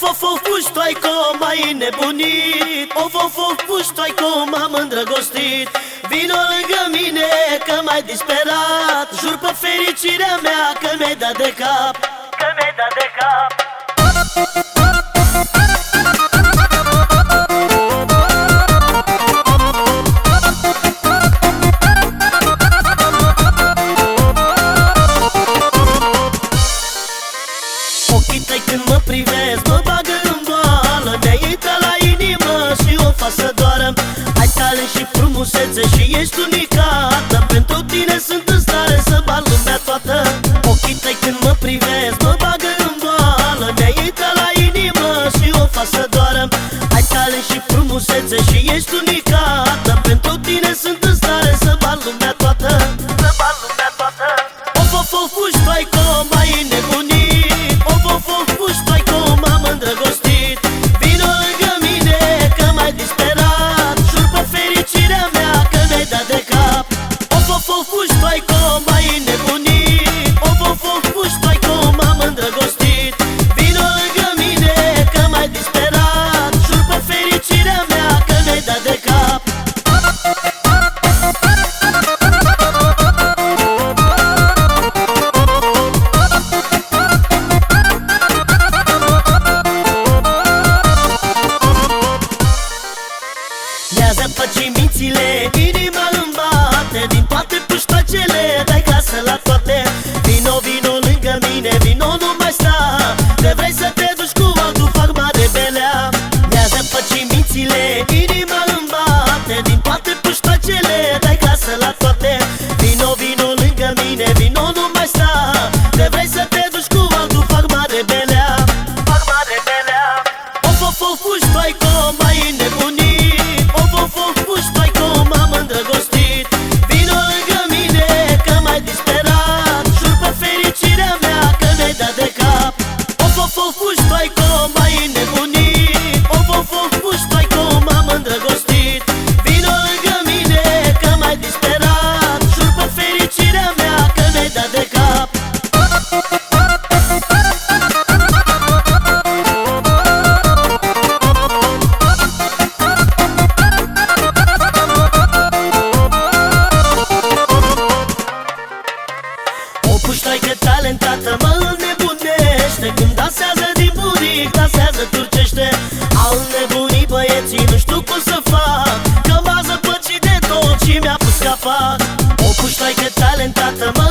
Of, of, of, puștoaico, mai nebunit Of, of, of, puștoaico, m-am îndrăgostit. Vino lângă mine că m-ai disperat. Jur pe fericirea mea că mi-ai dat de cap. Că mi-ai dat de cap Ochii tăi când mă privesc. Mă bagă în boală Mi-ai intrat la inimă și o fac să doară. Ai talent și frumusețe și ești unicată. Pentru tine sunt în stare să bat lumea toată. Ochii tăi când mă privesc Mă bagă în boală Mi-ai intrat la inimă și o fac să doară. Ai talent și frumusețe și ești unicată. Pentru tine sunt în stare să bat lumea toată apăci mințile, inima îmi bate Din toate puștoacele, dai casă la toate. Vino, vino lângă mine, vino nu mai sta Că vrei să te duci cu altul, fac mare belea. Ia-zi apăci mințile, inima îmi bate Din toate puștoacele, dai casă la toate. Vino, vino lângă mine, vino nu mai sta Că vrei să te duci cu altul, fac mare belea. Fac mare belea. Of, of, of, puștoaico, mai nebunit mi-a pus capac O puștoaică talentată mă